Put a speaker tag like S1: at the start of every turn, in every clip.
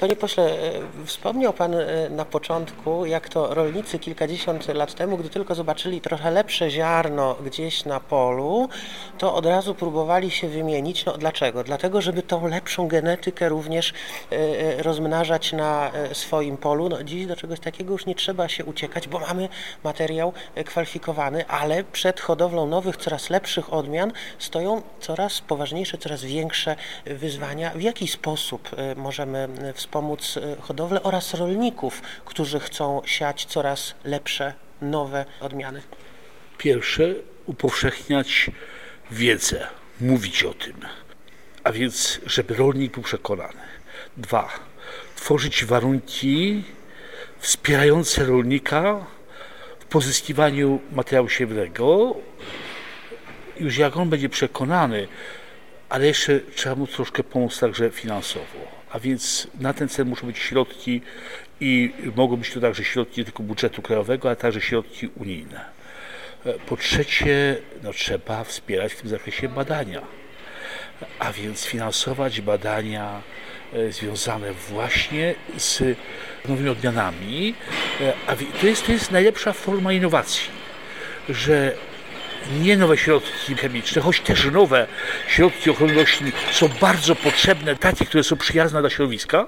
S1: Panie pośle, wspomniał Pan na początku, jak to rolnicy kilkadziesiąt lat temu, gdy tylko zobaczyli trochę lepsze ziarno gdzieś na polu, to od razu próbowali się wymienić. No dlaczego? Dlatego, żeby tą lepszą genetykę również rozmnażać na swoim polu. No, dziś do czegoś takiego już nie trzeba się uciekać, bo mamy materiał kwalifikowany, ale przed hodowlą nowych, coraz lepszych odmian stoją coraz poważniejsze, coraz większe wyzwania. W jaki sposób e, możemy e, wspomóc e, hodowlę oraz rolników, którzy chcą siać coraz lepsze, nowe odmiany?
S2: Pierwsze, upowszechniać wiedzę, mówić o tym, a więc, żeby rolnik był przekonany. Dwa, tworzyć warunki wspierające rolnika w pozyskiwaniu materiału siewnego. Już jak on będzie przekonany, ale jeszcze trzeba mu troszkę pomóc także finansowo. A więc na ten cel muszą być środki i mogą być to także środki nie tylko budżetu krajowego, ale także środki unijne. Po trzecie, no, trzeba wspierać w tym zakresie badania, a więc finansować badania e, związane właśnie z nowymi odmianami. E, a to jest, to jest najlepsza forma innowacji, że nie nowe środki chemiczne, choć też nowe środki ochrony roślin są bardzo potrzebne, takie, które są przyjazne dla środowiska,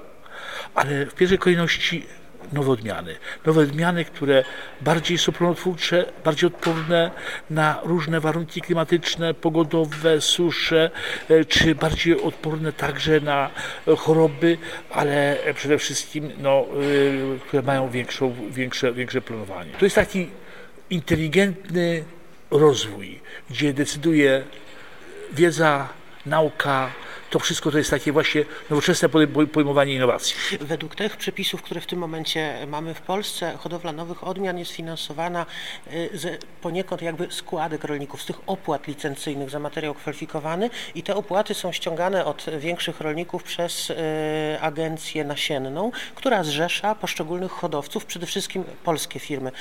S2: ale w pierwszej kolejności nowe odmiany. Nowe odmiany, które bardziej są pronotwórcze, bardziej odporne na różne warunki klimatyczne, pogodowe, susze, e, czy bardziej odporne także na choroby, ale przede wszystkim no, e, które mają większą, większe, większe planowanie. To jest taki inteligentny rozwój, gdzie decyduje wiedza, nauka, to wszystko to jest takie właśnie nowoczesne pojmowanie innowacji.
S1: Według tych przepisów, które w tym momencie mamy w Polsce, hodowla nowych odmian jest finansowana y, z poniekąd jakby składek rolników, z tych opłat licencyjnych za materiał kwalifikowany i te opłaty są ściągane od większych rolników przez y, agencję nasienną, która zrzesza poszczególnych hodowców, przede wszystkim polskie firmy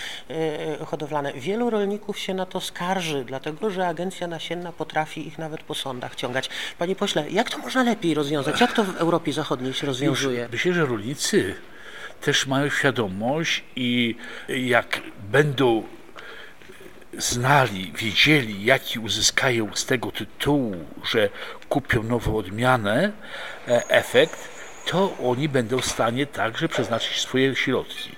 S1: y, hodowlane. Wielu rolników się na to skarży, dlatego że agencja nasienna potrafi ich nawet po sądach ciągać. Panie pośle, jak to można lepiej rozwiązać? Jak to w Europie Zachodniej się rozwiązuje?
S2: Już myślę, że rolnicy też mają świadomość i jak będą znali, wiedzieli, jaki uzyskają z tego tytułu, że kupią nową odmianę, e, efekt, to oni będą w stanie także przeznaczyć swoje środki.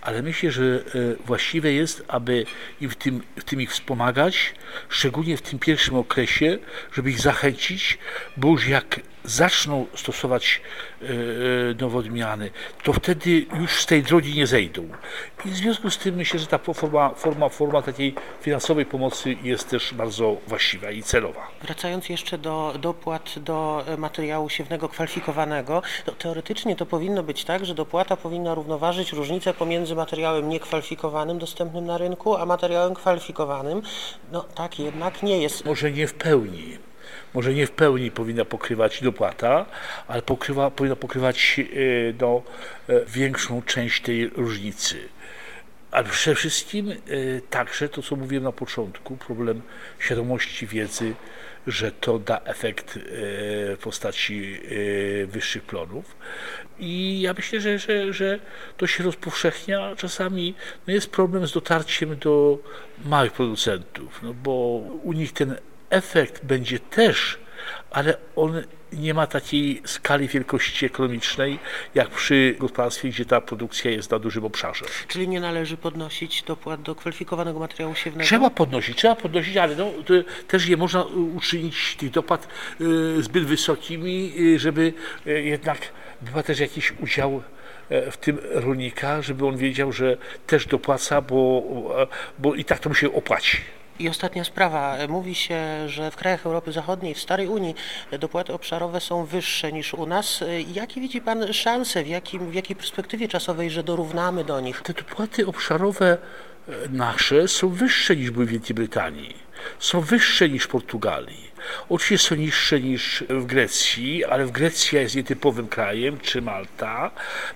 S2: Ale myślę, że e, właściwe jest, aby im w tym, w tym ich wspomagać, szczególnie w tym pierwszym okresie, żeby ich zachęcić, bo już jak zaczną stosować e, e, nowe odmiany, to wtedy już z tej drogi nie zejdą. I w związku z tym myślę, że ta forma, forma, forma takiej finansowej pomocy jest też bardzo właściwa i celowa.
S1: Wracając jeszcze do dopłat do materiału siewnego kwalifikowanego, to teoretycznie to powinno być tak, że dopłata powinna równoważyć różnicę pomiędzy materiałem niekwalifikowanym dostępnym na rynku, a materiałem kwalifikowanym. No tak jednak nie jest.
S2: Może nie w pełni może nie w pełni powinna pokrywać dopłata, ale pokrywa, powinna pokrywać e, no, e, większą część tej różnicy. Ale przede wszystkim e, także to, co mówiłem na początku, problem świadomości wiedzy, że to da efekt w postaci wyższych plonów. I ja myślę, że, że, że to się rozpowszechnia. Czasami no jest problem z dotarciem do małych producentów, no bo u nich ten efekt będzie też, ale on nie ma takiej skali wielkości ekonomicznej, jak przy gospodarstwie, gdzie ta produkcja jest na dużym obszarze.
S1: Czyli nie należy podnosić dopłat do kwalifikowanego materiału siewnego?
S2: Trzeba podnosić, trzeba podnosić, ale no, też nie można uczynić tych dopłat y, zbyt wysokimi, y, żeby y, jednak był też jakiś udział w tym rolnika, żeby on wiedział, że też dopłaca, bo, bo i tak to mu się opłaci.
S1: I ostatnia sprawa. Mówi się, że w krajach Europy Zachodniej, w Starej Unii dopłaty obszarowe są wyższe niż u nas. Jakie widzi Pan szanse, w, jakim, w jakiej perspektywie czasowej, że dorównamy do nich?
S2: Te dopłaty obszarowe e, nasze są wyższe niż były w Wielkiej Brytanii. są wyższe niż w Portugalii. Oczywiście są niższe niż w Grecji, ale w Grecja jest nietypowym krajem, czy Malta.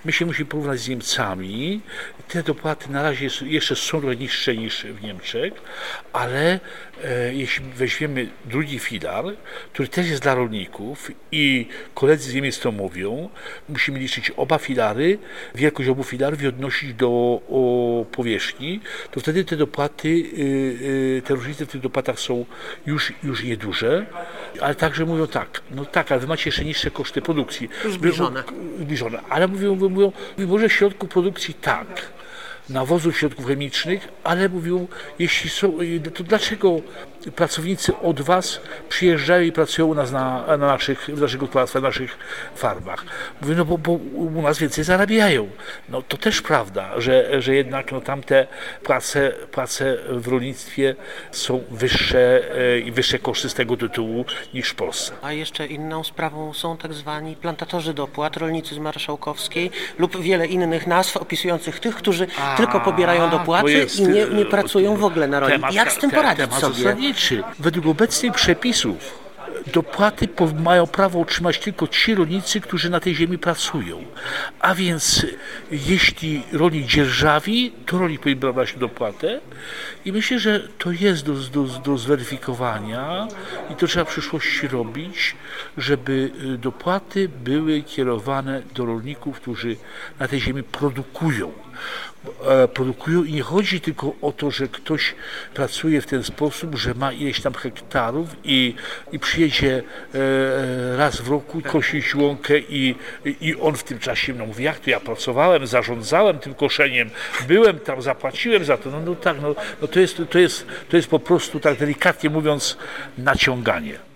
S2: My się musimy porównać z Niemcami. Te dopłaty na razie jeszcze są niższe niż w Niemczech, ale e, jeśli weźmiemy drugi filar, który też jest dla rolników i koledzy z Niemiec to mówią, musimy liczyć oba filary, wielkość obu filarów i odnosić do o, powierzchni, to wtedy te dopłaty, y, y, te różnice w tych dopłatach są już, już nieduże, ale także mówią tak, no tak, ale wy macie jeszcze niższe koszty produkcji.
S1: Zbliżone.
S2: Zbliżone, ale mówią, mówią, mówią może w środku produkcji tak, nawozów, środków chemicznych, ale mówią, jeśli są, to dlaczego pracownicy od Was przyjeżdżają i pracują u nas na, na naszych, w naszych gospodarstwach, w naszych farmach? Mówię, no bo, bo u nas więcej zarabiają. No to też prawda, że, że jednak no, tamte płace, płace w rolnictwie są wyższe e, i wyższe koszty z tego tytułu niż w Polsce.
S1: A jeszcze inną sprawą są tak zwani plantatorzy dopłat, rolnicy z Marszałkowskiej lub wiele innych nazw opisujących tych, którzy A, tylko pobierają dopłaty jest, i nie, nie pracują w ogóle na roli. Jak z tym poradzić sobie?
S2: Według obecnych przepisów dopłaty mają prawo otrzymać tylko ci rolnicy, którzy na tej ziemi pracują. A więc jeśli rolnik dzierżawi, to rolnik powinien brać dopłatę i myślę, że to jest do, do, do zweryfikowania i to trzeba w przyszłości robić, żeby y, dopłaty były kierowane do rolników, którzy na tej ziemi produkują E, produkują i nie chodzi tylko o to, że ktoś pracuje w ten sposób, że ma ileś tam hektarów i, i przyjedzie e, raz w roku kosić łąkę i, i on w tym czasie no, mówi, jak to ja pracowałem, zarządzałem tym koszeniem, byłem tam, zapłaciłem za to. No, no tak, no, no to, jest, to, jest, to jest po prostu tak delikatnie mówiąc naciąganie.